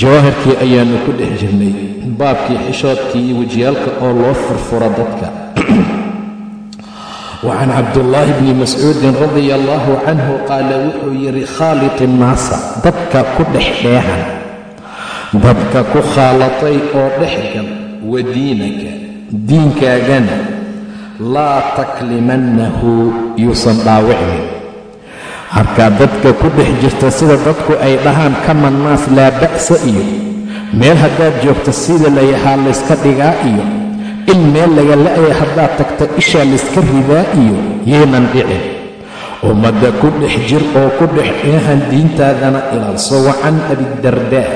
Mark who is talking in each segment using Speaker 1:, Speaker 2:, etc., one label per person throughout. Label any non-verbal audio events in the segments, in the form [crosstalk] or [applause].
Speaker 1: jawaahirkii ayaannu ku dhex jirnay baabkii xishoodkii iyo wejiyaalka oo loo furfuro dadka. Wa can cabdullaahi bni mascuudin radia allaahu canhu qaala wuxuu yidhi khaalit innaasa dadka ku dhex dheehan. Dadka ku khaalatay oo dhexgal wa diinaka diinkaagana laa taklimannahu yuusan dhaawicnin harkaa dadka ku dhex jirta sida dadku ay dhahaan kamannaas laa ba'sa iyo meel haddaad joogto sida layahaa layska dhigaa iyo in meel laga la'aya haddaad tagta ishaa layska ridaa iyo yaynan dhicin ummadda ku dhex jir oo ku dhex dheehan diintaadana ilaalso wa can abidardaa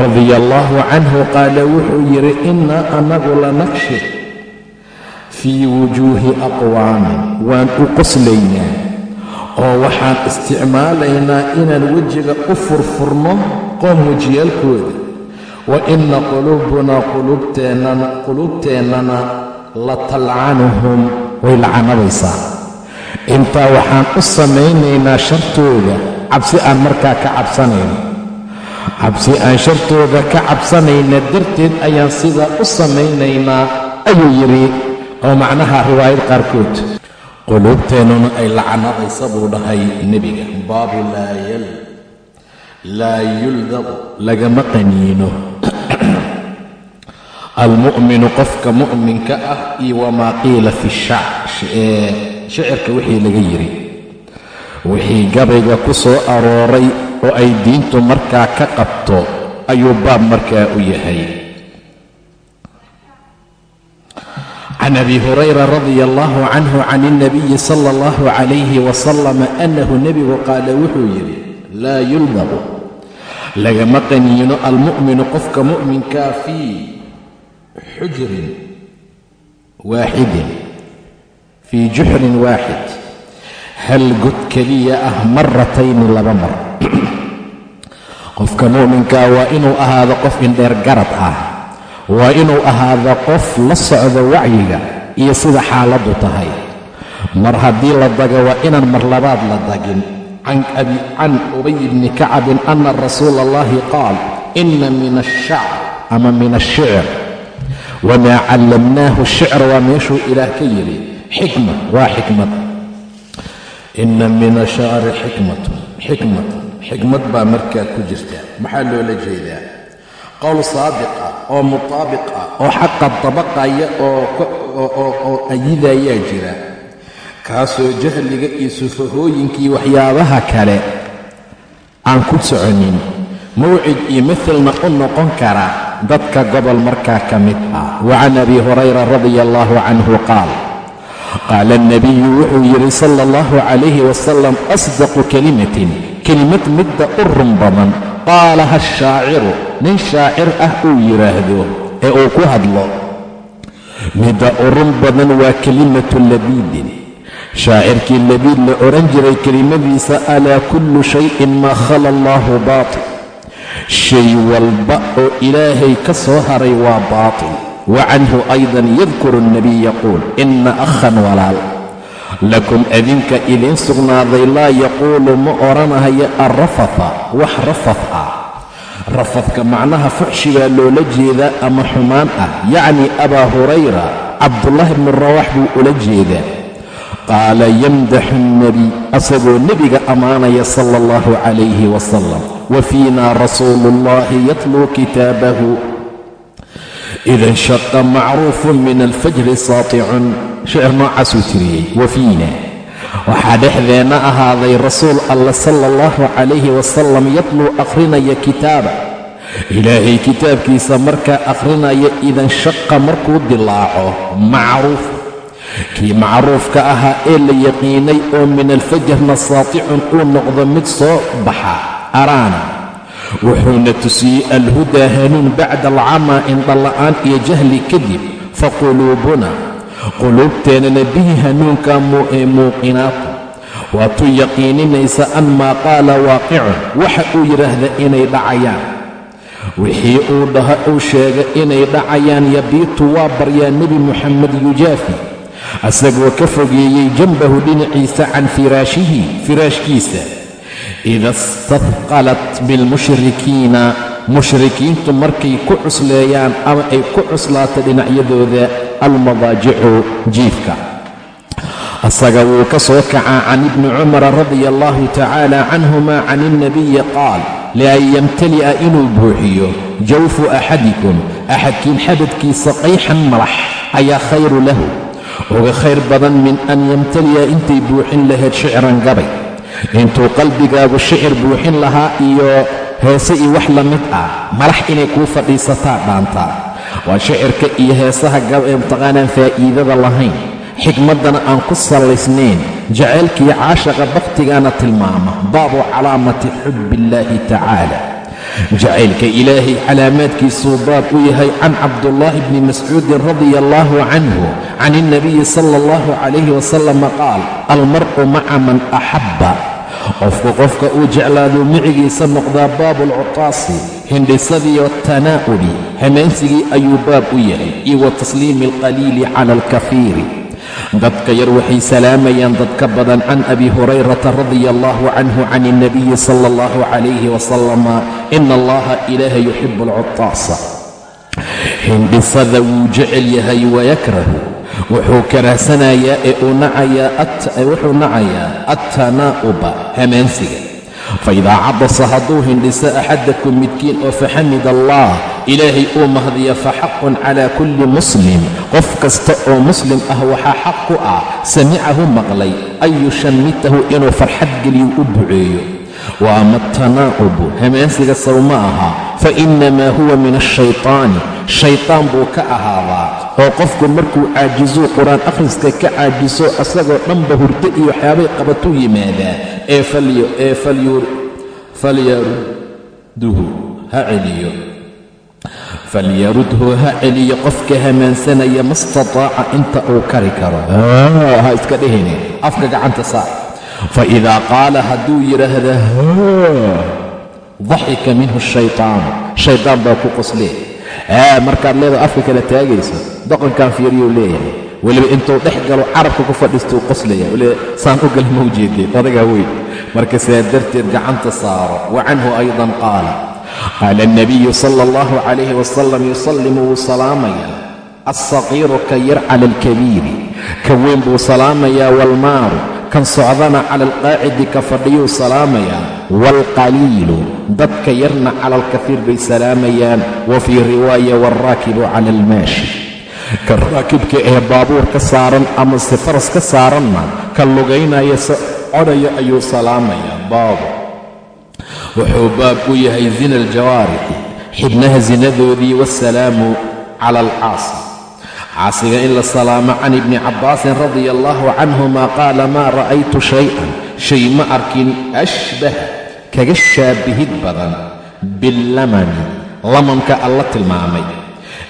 Speaker 1: radia allaahu canhu qaala wuxuu yidhi innaa anagu lanakshif fii wujuuhi aqwaamin waan u qoslaynaa oo waxaan isticmaalaynaa inaan wejiga u furfurno qoom wejiyaalkooda. Wa inna quluubunaa quluubteennana la talcanuhum way lacanabaysaa. Intaa waxaan u samaynaynaa shartooda cabsi aan markaa ka cabsanayno. Cabsi aan shartooda ka cabsanayna darteed ayaan sidaa u samaynaynaa ayuu yidhi oo macnaha riwaayad qaarkood quluubteennuna ay lacanadaysa buu dhahay nebiga. Baabu laa yuldaqu lagama qaniino almu'minu qofka mu'minka ah iyo wamaa qiila fi shicirka wixii laga yidhi wixii gabayga ku soo arooray oo ay diintu markaa ka qabto ayuu baab markaa u yahay can abi hurayra radia allahu canhu can ilnabiyi sala allahu calayhi wasalam annahu nebigu qaala wuxuu yidhi laa yuldaqu lagama qaniino almu'minu qofka mu'minkaa fii xujrin waaxidin fii juxrin waaxid hal god keliya ah maratayni laba mar qofka mu'minkaa waa inuu ahaado qof indheer garad ah waa inuu ahaado qof la socdo wacyiga iyo sida xaaladdu tahay. Mar haddii la dago waa inaan mar labaad la dagin. Can ubay bni kacabin ana rasuula allahi qaal ina min ashacr ama min ashicr wamaa callamnaahu shicr waa meeshuu ilaah ka yidhi. Xikma waa xikmad. Ina min ashacri xikmatun xikmatan xikmad baa markaa ku jirta. Maxaa loola jeedaa? Qowl saadiq ah oo mutaabiq ah oo xaqa dabaqaya oo ayidayaa jira. Kaasoo jahliga iyo sufahooyinkii waxyaabaha kale aan ku soconin mawcid iyo maalna u noqon kara dadka gobol markaa ka mid ah. Wa can abi hurayra radia allaahu canhu qaal qaala alnabiyu wuxuu yidhi sala allahu calayhi wasalam asdaqu kelimatin kelimad midda u run badan qaalaha ashaaciru nin shaacir ah uu yidhaahdo ee uu ku hadlo midda u run badan waa kelimatu labiidin. Shaacirkii labiid la odhan jiray kelimadiisa alaa kullu shayin maa khala allaahu baatil. Shay walba oo ilaahay ka soo haray waa baatil. Wa canhu aydan yadkuru alnabiy yaquul ina akhan walaal. Lakum adinka idiin sugnaaday laa yaquulu ma odhanahayo arrafafa. Wax rafaf ah rafadka macnaha fuxshi loola jeedaa ama xumaan ah yacni abaa hurayra cabdullaahi bnu rawax buu ula jeedaa qaala yamdaxu alnebiy asagoo nebiga ammaanaya sala allahu calayhi wasalam wa fiina rasuulu ullahi yatluu kitaabahu. Ida inshaqa macruufun min alfajri saaticun shicir noocaasuu tiriyey. Wa fiina waxaa dhexdeenna ahaaday rasuul alla sala allahu calayhi wasalam yatluu akhrinaya kitaaba ilaahay kitaabkiisa markaa akhrinaya idanshaqa markuu dilaaco macruuf. Kii macruufka ahaa ee la yaqiinay oo min alfajarna saaticun uu noqdo mid soo baxa araana. Wuxuuna tusiyey alhudaa hanuun bacda alcamaa indhala'aan iyo jahli kadib fa quluubuna quluubteennana bihi hanuunkaa muuqinaatu. Waatu yaqiininaysa an maa qaala waaqicun waxa uu yidhaahda inay dhacayaan. Wixii uu dhaha uu sheega inay dhacayaan yabiitu waa baryaa nebi muxamed yujaafi. Asagoo ka fogeeyey janbahu dhinaciisa can firaashihi firaashkiisa. Ida istadqalat bilmushrikiina mushrikiintu markay ku cusleeyaan ama ay ku cuslaato dhinacyadooda almadaajicu jiifka. Asaga wuu ka soo kacaa can ibni cumara radia allahu tacaala canhuma can ilnabiyi qaal lian yamtali'a inuu buuxiyo jawfu axadikum axadkiin xabadkiisa qayxan malax ayaa khayru lahu. Uga khayr badan min an yamtali'a intay buuxin lahayd shicran gabay. Intuu qalbigaagu shicir buuxin lahaa iyo heese iyo wax la mid ah malax inay kuu fadhiisataa dhaantaa waa shicirka iyo heesaha mtaqaanaan faa'iidada lahayn. Xikmaddana aan ku sallaysnayn jacaylkiiyo caashaqa bakhtigaana tilmaama. Baabu calaamati xubbi illaahi tacaala. Jacaylka ilaahay calaamaadkiisuu baab u yahay can cabdullaahi bni mascuudin radia allaahu canhu can ilnabiyi sala allahu calayhi wasalama qaal almar'u maca man axabba qofku qofka uu jeclaaduu micigiisa noqdaa baabu alcutaasi hindhisadiiyo tanaa'uli hamaansigii ayuu baab u yahay iyo wa tasliimi alqaliili cala alkafiiri. Dadka yar waxay salaamayaan dadka badan can abi hurayrata radia allahu canhu can ilnabiyi sala allahu calayhi wasalama ina allaha ilaaha yuxibu alcutaasa hindhisada wuu jecel yahay wayakrahu wuxuu karaahsanayaa ee wuxuu nacayaa attanaa'uba hamaansiga faidaa cadasa hadduu hindhiso axadakum midkiin oo faxamid allah ilaahay uu mahdiya fa xaqun calaa kulli muslim. Qof kasta oo muslim ah waxaa xaq ku ah samicahu maqlay an yushammitahu inuu farxad geliyu u duceeyo wa ama atanaa'ubu hamaansiga saw ma aha. Fa innamaa huwa min ashaytaani shaytaan buu ka ahaadaa oo qofku markuu caajisuu qur'aan akhriska ka caajiso asagoo dhanba hurdo iyo waxyaabay qabatuu yimaadaa ee falyarudhu ha celiyo. Falyarudhu ha celiyo qofka hamaansanaya ma istataaca inta uu kari karo. Ha iska dhehine afka gacanta saar fa idaa qaala hadduu yidhaahda daxika minhu shaytaanu shaydaan baa ku qoslee markaad leedaho afka kala taagayso doqonkan fiiriyuu leeyahay. Weliba intuu dhex galo carabka ku fadhiistuu qoslaya weliba saan u gal ma ujeedeen odagaa weyn. Marka saa darteed gacanta saaro. Wa canhu aydan qaala qaala alnabiyu sala allahu calayhi wasalam yusallimu wuu salaamayaa. Alsaqiiru ka yar cala alkabiiri. Ka weyn buu salaamayaa waalmaaru kan socdana cala alqaacidi ka fadhiyuu salaamayaa waalqaliilu dadka yarna cala alkafiir bay salaamayaan wa fii riwaaya waalraakibu cala almaashi ka raakibka ee baabuur ka saaran ama se faras ka saaranna ka lugaynaya se codhaya ayuu salaamayaa baabu wuxuu baab u yahay zina aljawaarixi xibnaha zinadoodii waasalaamu cala alcaasi caasiga in la salaamo can ibni cabbaasin radia allahu canhuma qaala maa ra'aytu shay-an shay ma arkin ashbaha kaga shaabihid badan. Billamami lamamka alla tilmaamay.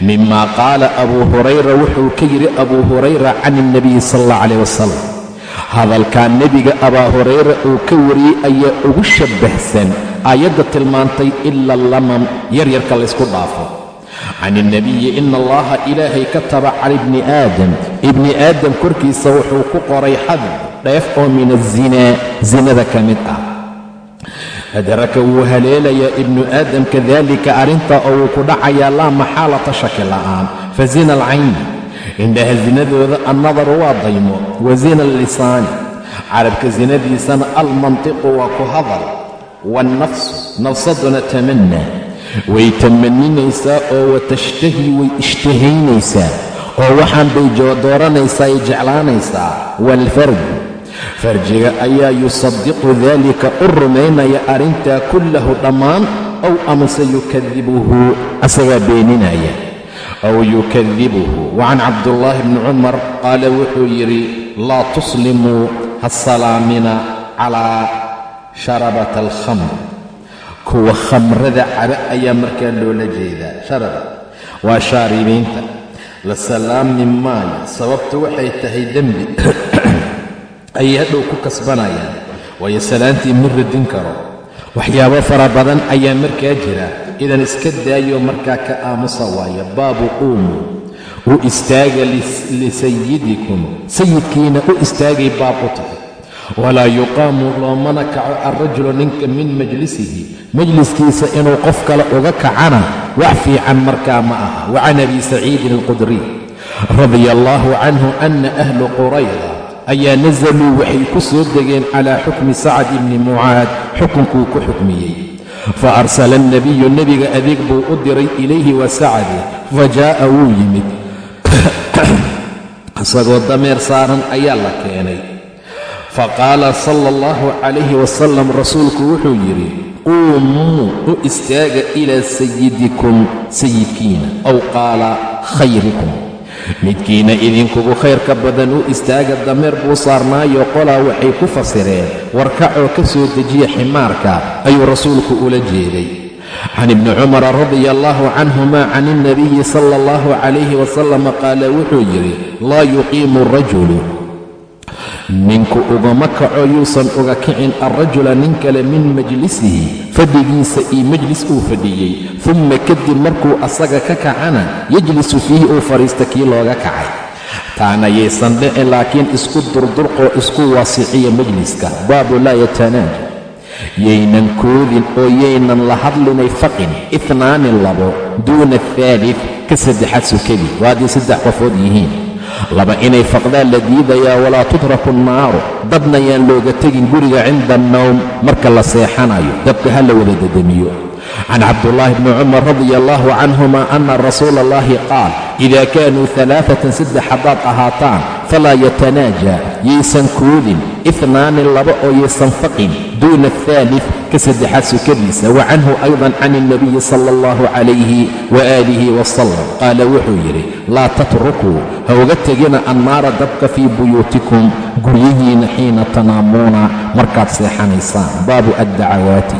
Speaker 1: Mima qaala abuu hurayra wuxuu ka yidhi abuu hurayra can ilnabiyi sala allah calayh wasalam hadalkaa nebiga abaa hurayra uu ka wariyey ayaa ugu shabbahsan aayadda tilmaantay ila lamam yaryarka laysku dhaafo. Can ilnabiyi ina allaha ilaahay kataba cala ibni aadam. Ibni aadam korkiisa wuxuu ku qoray xad dheef oo min azinaa sinada ka mid ah adraka wuu haleelayaa ibnu aadam kadalika arrintaa oo wuu ku dhacayaa laa maxaalata shaki la'aan. Fa zina alcayni indhaha sinadooda annadaru waa daymo. Wa zina allisaani. Carabka sinadiisana almantiqu waa ku hadal. Waalnafsu nafsaduna tamanna. Way tamaninaysaa oo watashtahi way ishtahaynaysaa. Oo waxaan bay dooranaysaa ay jeclaanaysaa. Waalfardu farjiga ayaa yusadiqu daalika u rumaynaya arrintaa kullahu dhammaan ow amase yukadibuhu asagaa beeninaya. Ow yukadibuhu. Wa can cabdullaahi bni cumar qaala wuxuu yidhi laa tuslimuu ha salaamina calaa sharabat alkhamr. Kuwa khamrada caba ayaa markaa loola jeedaa sharaba. Waa shaaribiinta. La salaami maayo. Sababtu waxay tahay dembi [coughs] ayay hadhow ku kasbanayaan. Waayo salaantii ma radin karo. Waxyaabo fara badan ayaa markaa jira. Idan iska daayo markaa ka aamusa waayo. Baabu quumu. U istaaga lisayidikum sayidkiina u istaagay baab u tahay walaa yuqaamu loomana kaco alrajulu ninka min majlisihi. Majliskiisa inuu qof kale uga kacana wax fiican markaa ma aha. Wa can abi saciidin alqudriy radia allaahu canhu ana ahlu qurayda ayaa nasaluu waxay ku soo degeen calaa xukmi sacad ibni mucaad xukunkuu ku xukmiyey. Fa arsala alnebiyu nebiga adeeg buu u diray ilayhi wa sacadi fa jaa'a wuu yimid. [coughs] Isagoo dameer saaran ayaa la keenay. Fa qaala sala allahu calayhi wasalam rasuulku wuxuu yidhi quumuu u istaaga ilaa sayidikum sayidkiina aw qaala khayrikum midkiina idinkugu khayrka badan u istaaga dameer buu saarnaayo qolaa waxay ku fasireen warkacoo ka soo dejiya ximaarka ayuu rasuulku ula jeeday. Can ibni cumara radia allaahu canhuma can ilnabiyi sala allahu calayhi wasalam qaala wuxuu yidhi laa yuqiimu rajulu ninku ugama kaco yuusan uga kicin alrajula nin kale min majlisihi fadhigiisa iyo majlis uu fadhiyey. Dumma kadib markuu asaga ka kacana yejlisu fiihi uu fadhiista kii looga kacay. Taana yaysan dhici laakiin isku durdurqoo isku waasiciya majliska. Baabu laa yatanaaja yaynan koodin oo yaynan la hadlinay faqin itnaani labo duuna ahaalid ka saddexaad sukadii waa haddii saddex qofood yihiin laba inay faqdaan la diidayaa walaa tutraku annaaru dabna yaan looga tegin guriga cinda annowm marka la seexanayo dabka ha la wada dedemiyo. Can cabdullaahi bni cumar radia allaahu canhuma ana rasuula allahi qaal ida kaanuu alaafatan saddex haddaad ahaataan falaa yatanaaja yaysan koodin itnaani laba oo yaysan faqin duuna ahaalid ka saddexaad sukadiisa wa canhu aydan can ilnabiyi sala allahu calayhi waaalihi wasalam qaala wuxuu yidhi laa tatrukuu ha uga tegina annaara dabka fii buyuutikum guryihiina xiina tanaamuuna markaad seexanaysaan baabu addacawaati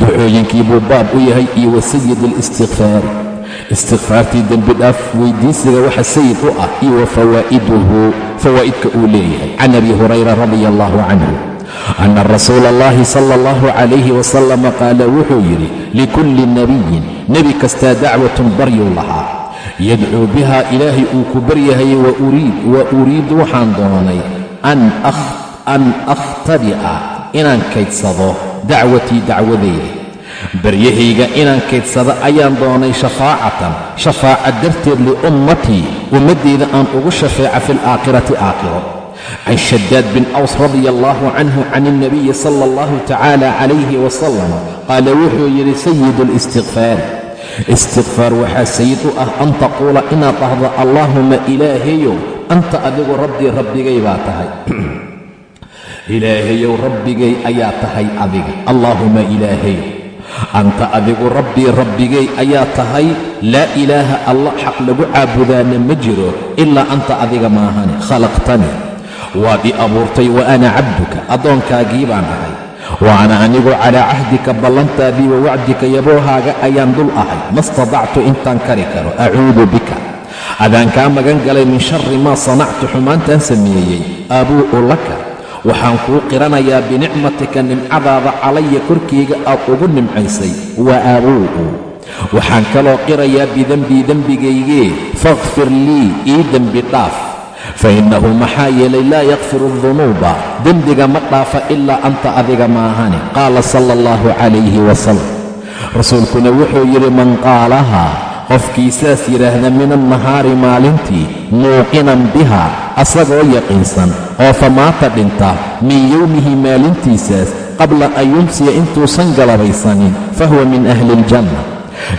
Speaker 1: ducooyinkii buu baab u yahay iyo wa sayid alistikfaari istikfaartii dembi dhaaf weydiisiga waxa sayid u ah iyo wa fawaa'iduhu fawaa'idka uu leeyahay. Can abi hurayra radia allahu canhu ana rasuula allahi sala allahu calayhi wasalama qaala wuxuu yidhi likulli nebiyin nebi kastaa dacwatun baryuu lahaa. Yadcuu bihaa ilaahay uu ku baryahayay wa uriidu waxaan doonay an akhtadi'a inaan kaydsado dacwatii dacwadayda baryahayga inaan kaydsado ayaan doonay shafaacatan. Shafaaca darteed liummatii ummaddeyda aan ugu shafeeca fi alaakhirati aakhiro. Can shadaad bin aws radia allaahu canhu can ilnabiyi sala allahu tacaala calayhi wasalam qaala wuxuu yidhi sayidu listikfaari istikfaar waxaa sayid u ah an taquula inaad dhahdo allaahuma ilaahayow anta adigu rabbii rabbigay baa tahay. [clears throat] Ilaahayow rabbigay ayaa tahay adiga. Allaahuma ilaahayow anta adigu rabbii rabbigay ayaa tahay laa ilaaha allah xaq lagu caabudaana ma jiro ilaa anta adiga maahane khalaqtanii waad i abuurtay wa ana cabduka addoonkaagii baan ahay. Wa ana anigu calaa cahdika ballantaadii wa wacdika yaboohaaga ayaan dul ahay. Ma stadactu intaan kari karo acuudu bika. Adaan kaa magan galay min shari maa sanactu xumaantaan sameeyey. Aabuu'u laka waxaan kuu qiranayaa binicmatika nimcadaada calaya korkayga aad ugu nimcaysay. Wa aabuu'u waxaan kaloo qirayaa bidembii dembigaygee fakhfir lii ii dembi dhaaf. Fa innahu maxaa yeelay laa yakfiru adunuuba dembiga ma dhaafa ilaa anta adiga maahane qaala sala allahu calayhi wasalam rasuulkuna wuxuu yidhi man qaalahaa qofkii saas yidhaahda min annahaari maalintii muuqinan biha asagoo yaqiinsan oo famaata dhinta min yowmihi maalintiisaas qabla an yumsiya intuusan galabaysanin fahuwa min ahli iljanna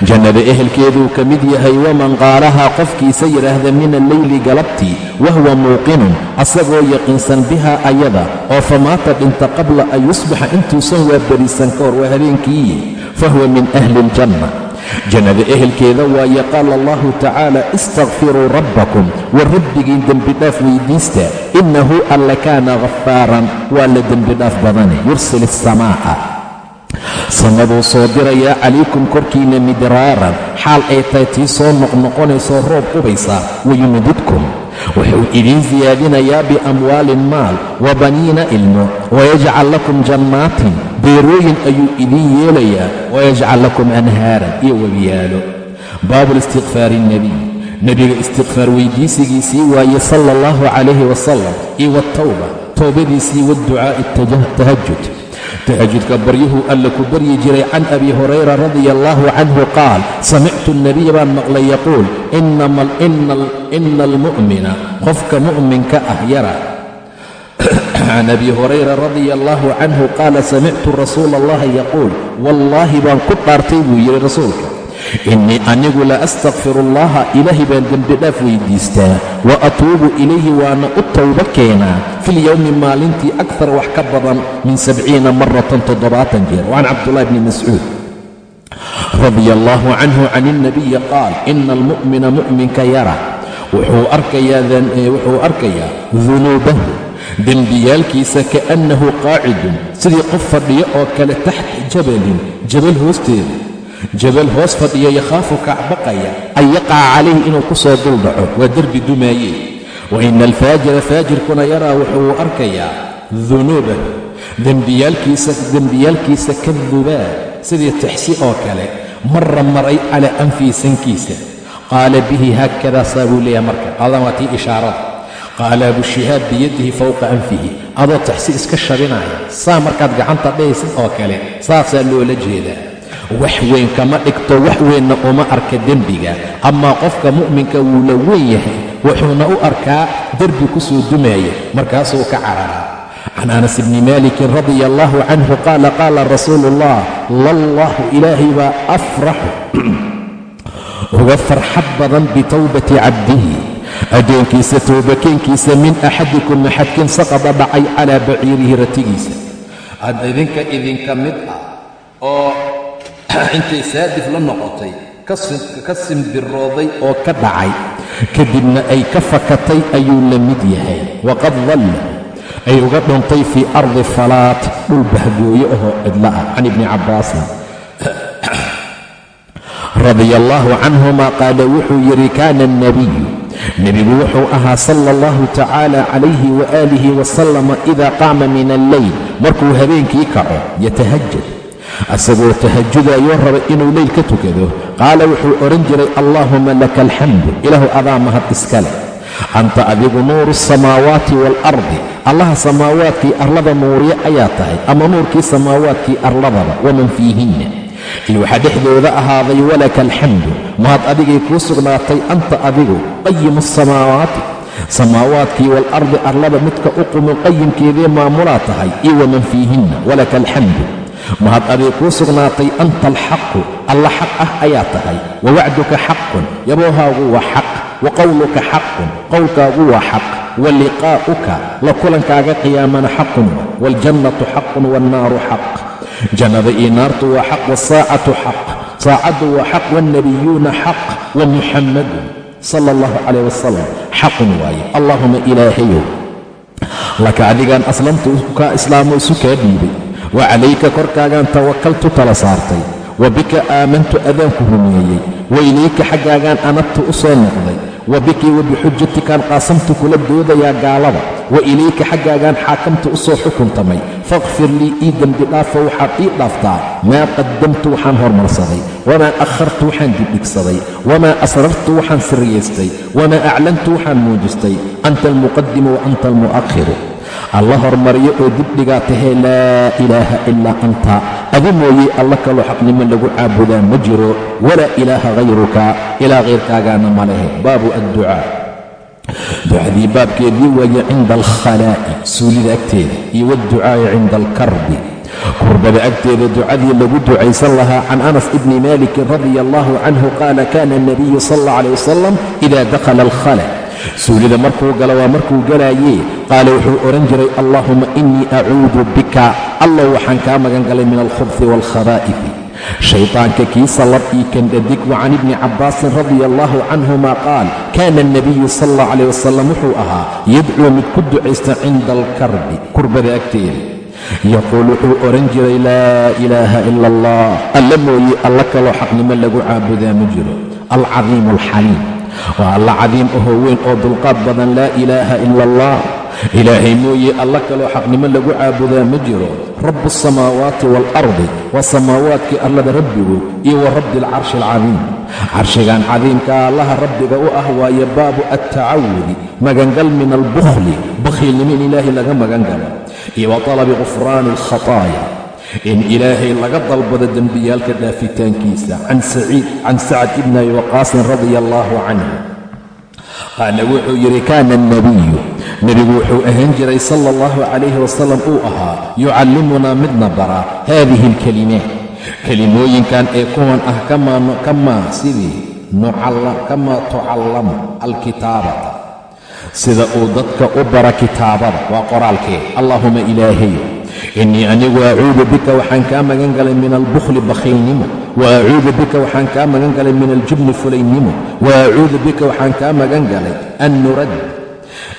Speaker 1: jannada ehelkeeduu ka mid yahay waman qaalahaa qofkiisa yidhaahda min alleyli galabtii wahuwa muuqinun asagoo yaqiinsan biha ayada oo famaata dhinta qabla an yusbaxa intuusan waabarisan ka hor waa habeenkiiyi fahuwa min ahli iljanna jannada ehelkeeda waaye qaala allahu tacaala istakfiruu rabbakum war rabbigiin dembidhaaf weydiista innahu alla kaana khafaaran waa la dembidhaaf badane yursil asamaa'a samaduu soo dirayaa calaykum korkiinna midraaran xaal ay tahay tii soo noqnoqonaysoo roob qubaysa wayumdidkum wuxuu idiin siyaadinayaa biamwaalin maal wa baniina ilmo wayajcal lakum jannaatin beerooyin ayuu idiin yeelayaa wayajcal lakum anhaaran iyo webiyaalo baabu listikfaari nebiy nebiga istikfaar weydiisigiisii waaye sala allahu calayhi wasalam iyo watawba towbadiisii waadducaa'i tahajud tahajudka baryuhuu alla ku baryi jiray can abi hurayra radia allaahu canhu qaal samictu alnabiya baan maqlay yaquul ina almu'mina qofka mu'minka ah yara. [clears throat] Can abi hurayra radia allaahu canhu qaala samictu rasuula allahi yaquul. Wallaahi baan ku dhaartay buu yidhi rasuulka innii anigu la astakfiru allaha ilaahay baan dembidhaaf weydiistaa. Wa atuubu ilayhi waana u towbo keenaa. Filyowmi maalintii akar wax ka badan min sabciina maratan toddobaatan jeer. Wacan cabdullahi bni mascuud. Radia allaahu canhu can ilnabiyi qaal ina almu'mina mu'minka yara. Wuxuu arkayaa dunuubahu. Dembiyaalkiisa kaannahu qaacidun sidii qof fadhiyo oo kale taxta jabalin jabal hoosteeda jabal hoos fadhiya yakhaafu kacbaqaya an yaqaca calayhi inuu ku soo duldhaco waa derbi dumaaye wa ina alfaajira faajirkuna yaraa wuxuu arkayaa dunuubahu dembiyaalkiisa kadubaa sidii tixsi oo kale marra maray calaa anfihi sankiisa. Qaala bihi haakadaa saa buu leeyahay marka. Qaadan waa tii ishaarada qaala abushihaab biyadihi fowqa anfihi. Adoo taxsi iska shabinaya saa markaad gacanta dhahaysid oo kale saasaa loola jeedaa wax weyn kama dhigto wax weynna uma arka dembiga. Amaa qofka mu'minka wuu la weyn yahay wuxuuna u arkaa derbi ku soo dumaaya markaasuu ka cararaa. Can anas bni maalikin radia allaahu canhu qaala qaala rasuulu ullah lallahu ilaahay baa afraxu uga farxad badan bitowbati cabdihi. Addoonkiisa toobakeenkiisa min axadikum axadkin saqada dhacay calaa baciirihi ratigiisa. Ad idinka idinka mid ah oo [laughs] intay saadif la noqotay ka simbirooday oo ka dhacay. Kadibna ay ka fakatay ayuu la mid yahay. Waqad dalla. Ay uga dhuntay fii ardi falaat dhul bahgooye ahoo cidla ah. Can ibni cabbaasin [clears throat] radia allaahu canhuma qaala wuxuu yidhi kaana alnabiyu nebigu wuxuu ahaa sala allahu tacaala calayhi waaalihi wasalama idaa qaama min alleyl markuu habeenkii kaco yatahajad asagoo tahajudayoo raba inuu leyl ka tukado. Qaala wuxuu odhan jiray allaahuma laka alxamdu ilaahu adaa mahad iska leh anta adigu nuuru asamaawaati waalardi allaha samaawaadkii arlada nuuriye ayaa tahay ama nuurkii samaawaadkii arladaba waman fiihinna. Iyo waxaa dhexdooda ahaaday walaka alxamdu mahad adigay kuu sugnaatay anta adigu qayimu asamaawaati samaawaadkii waalardi arlada midka u qumin qayimkeedee maamulaa tahay iyo waman fiihinna walaka alxamdu mahad aday kuu sugnaatay anta alxaqu alla xaq ah ayaa tahay wa wacduka xaqun yaboohaagu waa xaq wa qowluka xaqun qowlkaagu waa xaq wa liqaa'uka la kulankaaga qiyaamana xaqun waaljannatu xaqun waannaaru xaq. Jannada iyo naartu waa xaq waasaacatu xaq saacaddu waa xaq waalnabiyuuna xaq wa muxammadun sala allahu calayh wasalam xaqun waaye allaahuma ilaahayow laka adigaan aslamtu kaa islaamo isu kaa dhiibay wa calayka korkaagaan tawakaltu tala saartay wa bika aamantu adaanku rumeeyey wa ilayka xaggaagaan anabtu u soo noqday wa biki wa bixujatikaan qaasamtu kula doodayaa gaalada wa ilayka xaggaagaan xaakamtu u soo xukuntamay faqfir lii ii dembi dhaafo waxaad ii dhaaftaa maa qaddamtu waxaan hormarsaday wamaa akhartu waxaan dibdhigsaday wamaa asrartu waxaan sirriyaystay wamaa aclantu waxaan muujistay anta almuqadimu wa anta almu'akhiru alla hormaryo oo dibdhigaa tahee laa ilaaha ilaa anta. Adi mooyey alla kaloo xaqnimo lagu caabudaa ma jiro. Walaa ilaaha hayruka ilaa hayrkaagaana ma lehe. Baabu adducaa. Ducadii baabkeedii waaye cinda alkhalaa'i suulida agteeda iyo waadducaa'i cinda alkarbi. Kurbada agteeda ducadii lagu ducaysan lahaa can anas ibni maalikin radia allahu canhu qaala kana alnabiyu sal alla alayh wasalam ida dakhala alkhala suulida markuu galo waa markuu galaayee. Qaala wuxuu odhan jiray allaahuma innii acuudu bika. Allow waxaan kaa magan galay min alkhubfi waalkhabaa'ifi shaytaanka kiisa lab ii kandhadig wa can ibni cabbaasin radia allaahu canhuma qaal kaana alnabiyu sal allah calayh wasalam wuxuu ahaa yadcuu mid ku ducaysta cinda alkarbi. Kurbada agteeda. Yaquul wuxuu odhan jiray laa ilaaha ila allah alla mooye alla kaloo xaqnimo lagu caabudaa ma jiro. Alcadiimu alxaliim waa alla cadiim ahoo weyn oo dulqaad badan laa ilaaha ila allah ilaahay mooye alla kaloo xaqnimo lagu caabudaa ma jiro. Rabu asamaawaati waalardi waa samaawaadkii allada rabbigu iyo wa rabbi alcarshi alcadiim carshigan cadiimkaa allaha rabbiga u ah waaye baabu attacawudi magangal min albukhli bakhiilnimo in ilaahay laga magangalo iyo wa talabi qufraani alkhataaya in ilaahay laga dalbado dembiyaalka dhaafitaankiisa. Can sacad ibni abi waqaasin radia allaahu canhu. Qaala wuxuu yidhi kaana alnabiyu nebigu wuxuu ahaan jiray sala allahu calayhi wasalam uu ahaa yucallimunaa midna bara haadihi alkalimaat kelimooyinkan ee kuwan ah kamaa sidii kamaa tucallamu alkitaabata. Sida uu dadka u bara kitaabada waa qoraalkee? Allaahuma ilaahay innii anigu acuudu bika waxaan kaa magan galay min albukhli bakhiilnimo. Wa acuudu bika waxaan kaa magan galay min aljubni fulaynimo wa acuudu bika waxaan kaa magan galay an nurad.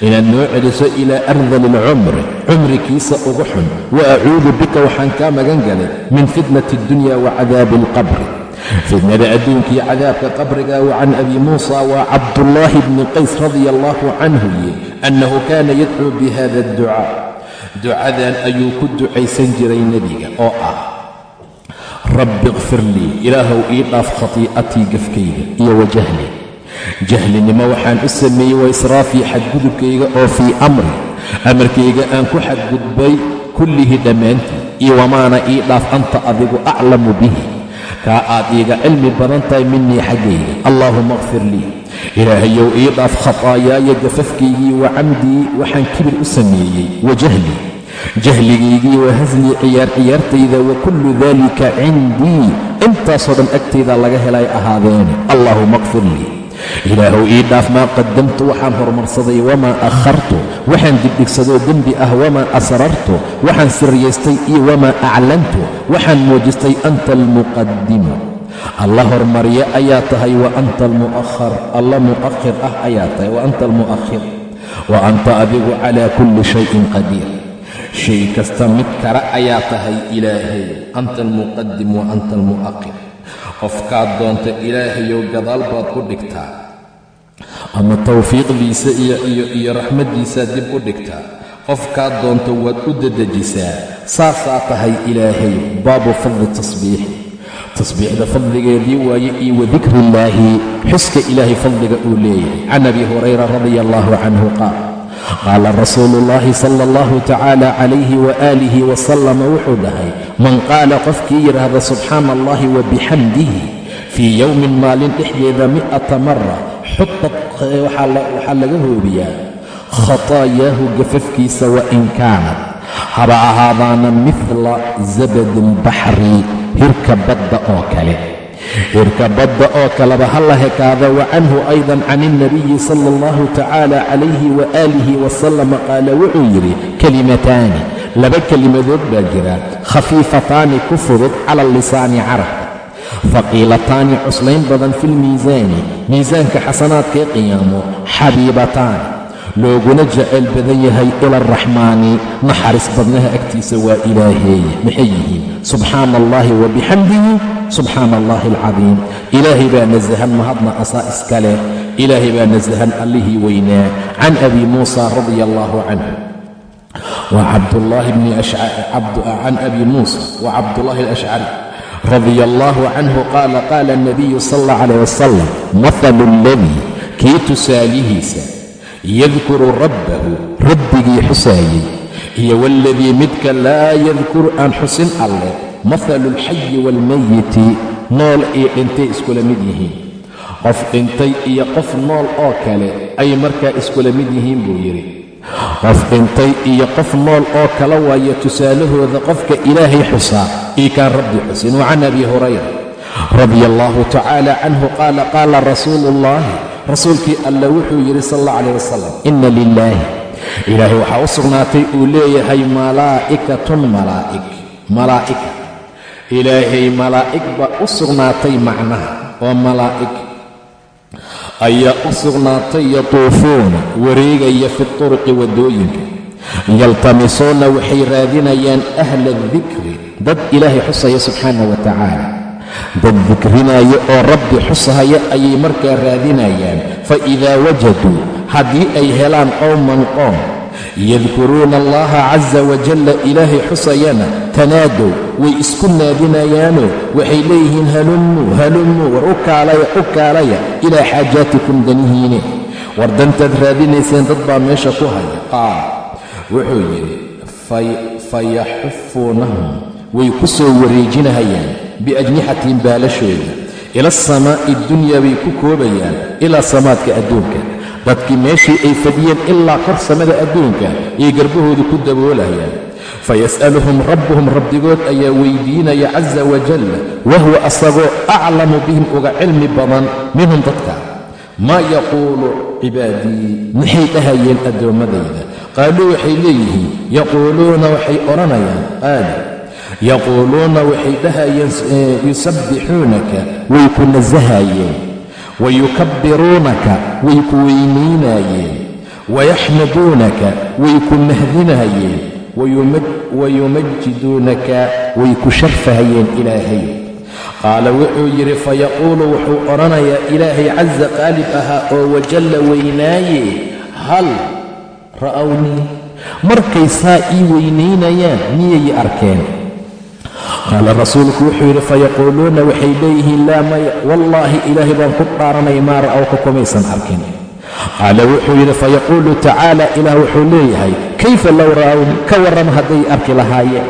Speaker 1: Inaad noo celiso ilaa ardali alcumri cumrikiisa ugu xun. Wa acuudu bika waxaan kaa magan galay min fitnati addunya wa cadaabi alqabri fitnada adduunkiiyo cadaabka qabriga wa can abi muusa waa cabdullaahi bni qays radia allahu canhu yi annahu kaana yadcuu bi hada adducaa ducadan ayuu ku ducaysan jiray nebiga oo ah rabbi ikfir lii ilaahow ii dhaaf khatii'atii gafkayga iyo wajahli. Jahlinimo waxaan u sameeyey wa israafii xadgudubkayga oo fii amri. Amarkayga aan ku xadgudbay kullihi dhammaantii iyo wamaana ii dhaaf anta adigu aclamu bihi kaa aad iiga cilmi badan tahay minii xaggayga allaahuma akfir lii. Ilaahayow ii dhaaf khataayaaya gafafkaygii wa camdii waxaan kibir u sameeyey. Wa jahli. Jahligaygii wa haslii ciyaar ciyaartayda wa kullu daalika cindii. Intaasoo dhan agtayda laga helay ahaadeene allaahuma akfir lii ilaahow ii dhaaf maa qadamtu waxaan horumarsaday wamaa akhartu waxaan dibdhigsadoo dembi ah wamaa asrartu waxaan siryaystay iyo wamaa aclantu waxaan muujistay anta almuqadimu alla hormarye ayaa tahay wa anta almu'ahar alla mu'akhir ah ayaa tahay wa anta almu'akhir wa anta adigu calaa kulli shayin qadiir. Shay kasta mid kale ayaa tahay ilaahay anta almuqadim wa anta almu'akhir qofkaad doonta ilaahayow gadaal baad ku dhigtaa. Ama tawfiiqdiisa iyo iyo raxmaddiisaad dib u dhigtaa. Qofkaad doonto waad u dedejisaa. Saasaa tahay ilaahay baabu fadli tasbiixi tasbiixda fadligeedii waaye iyo wa dikrillaahi xuska ilaahay fadliga uu leeyahay. Can abi hurayra radia allahu canhu qaal qaala rasuulu ullaahi sala allahu tacaala calayhi waaalihi wasalama wuxuu dhahay man qaala qofkii yidhaahda subxaana allahi wa bixamdihi fii yowmin maalin dhexdeeda mi'ata mara xutad waxaa laga hoobiyaa khataayaahu gafafkiisa wa in kaanad haba ahaadaana midla zabadi albaxri hirka badda oo kale hirka badda oo kaleba ha la hekaada wa canhu aydan can ilnabiyi sala allahu tacaala calayhi waaalihi wasalama qaala wuxuu yidhi kelimataani laba kelimadood baa jira khafiifataani ku fudud cala lisaani carabka faqiilataani cuslayn badan filmiisaani miisaanka xasanaadkae qiyaamo xabiibataani looguna jecel badan yahay ila araxmaani naxariis badnaha agtiisa waa ilaaheeye maxay yihiin? Subxaana allahi wa bixamdihi subxaana allahi alcadiim. Ilaahay baa nasahan mahadna asaa iska leh ilaahay baa nasahan allihii weynaa. Can abi muusa radia allahu canhu can abi muusa wa cabdullaahi alashcari radia allahu canhu qaala qaala alnabiyu sal allah calayh wasalam mahalu aladii kii tusaalihiisa yadkuru rabbahu rabbigii xusaayey iyo waaladii midka laa yadkuru aan xusin alleh mahalu alxayi waalmayiti nool iyo dhintay iskula mid yihiin. Qof dhintay iyo qof nool oo kale ay markaa iskula mid yihiin buu yidhi. Qof dhintay iyo qof nool oo kala waayo tusaalahooda qofka ilaahay xusaa io kaan rabbi xusin. Wa can abi hurayra radia allahu tacaala canhu qaala qaala rasuulu ullaahi rasuulkii alla wuxuu yidhi sal allah calayh wasalam inna lilaahi ilaahay waxaa u sugnaatay uu leeyahay malaa'ikatun malaa'ig malaa'ika ilaahay malaa'ig baa u sugnaatay macnaha oo malaa'ig ayaa u sugnaatay yatuufuuna wareegaya fi turuqi waddooyinka. Yaltamisuuna waxay raadinayaan ahla adikri dad ilaahay xusaya subxaana wa tacaala dad dikrinaya oo rabbi xusahaya ayay markaa raadinayaan. Fa idaa wajaduu haddii ay helaan qowman qoom yadkuruuna allaha casa wajalla ilaahay xusayana tanaadow way isku naadinayaanoo waxay leeyihiin halumuu halumuu war u kaalaya u kaalaya ilaa xaajaatikum danihiine. War dantaad raadinayseen dad baa meesha ku haya. Qaal wuxuu yidhi fayaxufuunahum way ku soo wareejinahayaan biajnixatihim baalashooda ila asamaa'i dunyaa bay ku koobayaan ilaa samaadka adduunka. Dadkii meeshii ay fadhiyeen ilaa kor samada adduunka ayay garbahooda ku daboolayaan fayas'aluhum rabbuhum rabbigood ayaa weydiinaya casa wajalla wahuwa asagoo aclamu bihim uga cilmi badan minhum dadka. Maa yaquulu cibaadii maxay dhahayeen addoommadayda qaaluu waxay leeyihiin yaquuluuna waxay odhanayaan qaali yaquuluuna waxay dhahayeen yusabbixuunaka way ku nasahayeen wayukabbiruunaka way ku weynaynaayeen wayaxmaduunaka way ku mahdinayeen wayumajiduunaka way ku sharfahayeen ilaahay qaala wuxuu yidhi fayaquulu wuxuu odhanayaa ilaahay casa qaalib ahaa oo wajalla weynaaye hal ra'awnii markay saa ii weynaynayaan miyay arkeen qaala rasuulku wuxuu yidhi fayaquuluuna waxay leeyihiin laa maya wallaahi ilaahay baan ku dhaaranay maa ra'awka kumaysan arkin. Qaala wuxuu yidhi fayaquulu tacaala ilaah wuxuu leeyahay kayfa low ra'awni ka warran hadday arki lahaayeen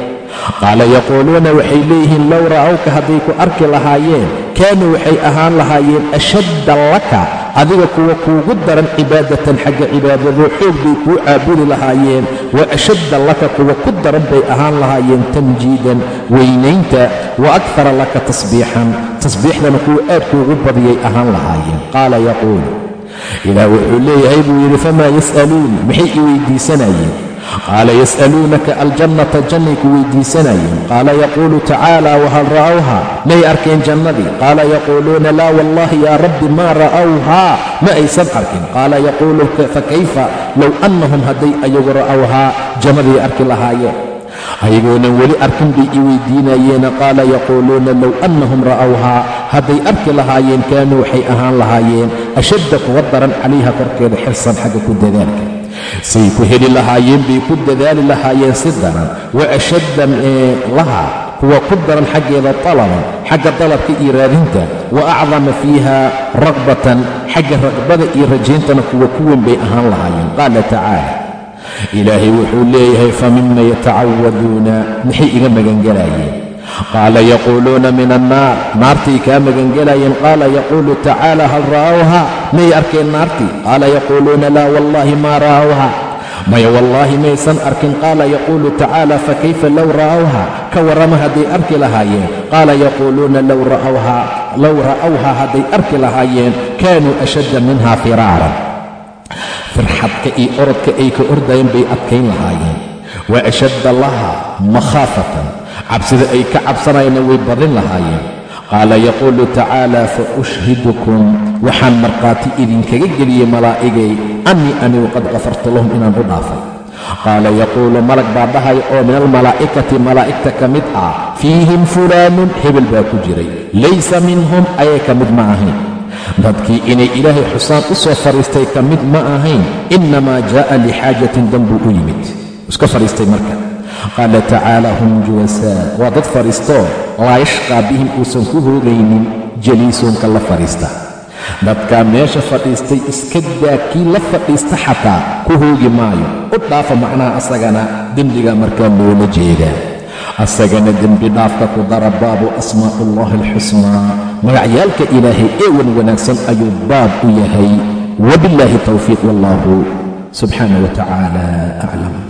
Speaker 1: qaala yaquuluuna waxay leeyihiin low ra'awka hadday ku arki lahaayeen kaanuu waxay ahaan lahaayeen ashadda laka adiga kuwa kuugu daran cibaadatan xagga cibaadadoo xoog bay kuu caabudi lahaayeen wa ashadda laka kuwa ku daran bay ahaan lahaayeen tamjiidan weynaynta wa akara laka tasbiixan. Tasbiixdana kuwa aad kuugu badiyay ahaan lahaayeen. Qaala yaquulu ilaah wuxuu leeyahay buu yidhi famaa yas'aluuni maxay i weydiisanayeen qaala yas'aluunaka aljannata jannay ku weydiisanayeen qaala yaquulu tacaala wahal ra'awha may arkeen jannadii. Qaala yaquuluuna laa wallahi yaa rabbi maa ra'awhaa? Ma aysan arkin. Qaala yaquulu fakayfa low annahum hadday ayagu ra'awhaa jannaday arki lahaayeen. Ayagoonan weli arkin bay i weydiinayeena qaala yaquuluuna low annahum ra'awhaa hadday arki lahaayeen kaanuu waxay ahaan lahaayeen. Ashadda kuwa daran calayha korkeeda xirsan xagga ku dadaalka say ku heli lahaayeen bay ku dadaali lahaayeen si daran. Wa ashadda laha kuwa ku daran xaggeeda talaban xagga dalabka iyo raadinta. Wa acdama fiiha ragbatan xagga ragbada iyo rajayntana kuwa ku weyn bay ahaan lahaayeen. Qaala tacaala ilaahay wuxuu leeyahay fa mima yatacawaduuna maxay iga magangelaayeen qaala yaquuluuna min annaar naartay kaa magangelaayeen qaala yaquulu tacaala hal ra'awha may arkeen naartii qaala yaquuluuna laa wallaahi maa ra'awha maya wallaahi maysan arkin qaala yaquulu tacaala fakayfa low ra'awha ka warrama hadday arki lahaayeen qaala yaquuluuna low ra'awha hadday arki lahaayeen kaanuu ashadda minha firaaran firxadka iyo orodka ay ka ordayeen bay adkayn lahaayeen wa ashadda laha makhaafatan cabsida ay ka cabsanayana way badin lahaayeen. Qaala yaquulu tacaala fa ushhidukum waxaan markhaati idinkaga geliyey malaa'igay annii anigu qad kafartu lahum inaan u dhaafay. Qaala yaquulu malag baa dhahaya oo min almalaa'ikati malaa'igta ka mid ah fiihim fulaanun hebel baa ku jiray. Laysa minhum ayay ka mid ma ahayn. Dadkii inay ilaahay xusaan u soo fadhiistay ka mid ma ahayn innamaa jaa'a lixaajatin danbuu u yimid. Iska fadhiistay marka qaala tacaala hum juwasaa waa dad fadhiistoo laa bihim uusan ku hoogaynin jaliisuunka la fadhiista dadkaa meesha fadhiistay iska daa kii la fadhiista xataa ku hoogi maayo u dhaafa macnaha asagana dembigaa markaa loola jeedaa asagana dembi dhaafka ku dara baabu asmaa'ullahi alxusnaa magacyaalka ilaahay ee wan wanaagsan ayuu baab u yahay wabillaahi towfiiq wallaahu subxaana wa tacaala aclam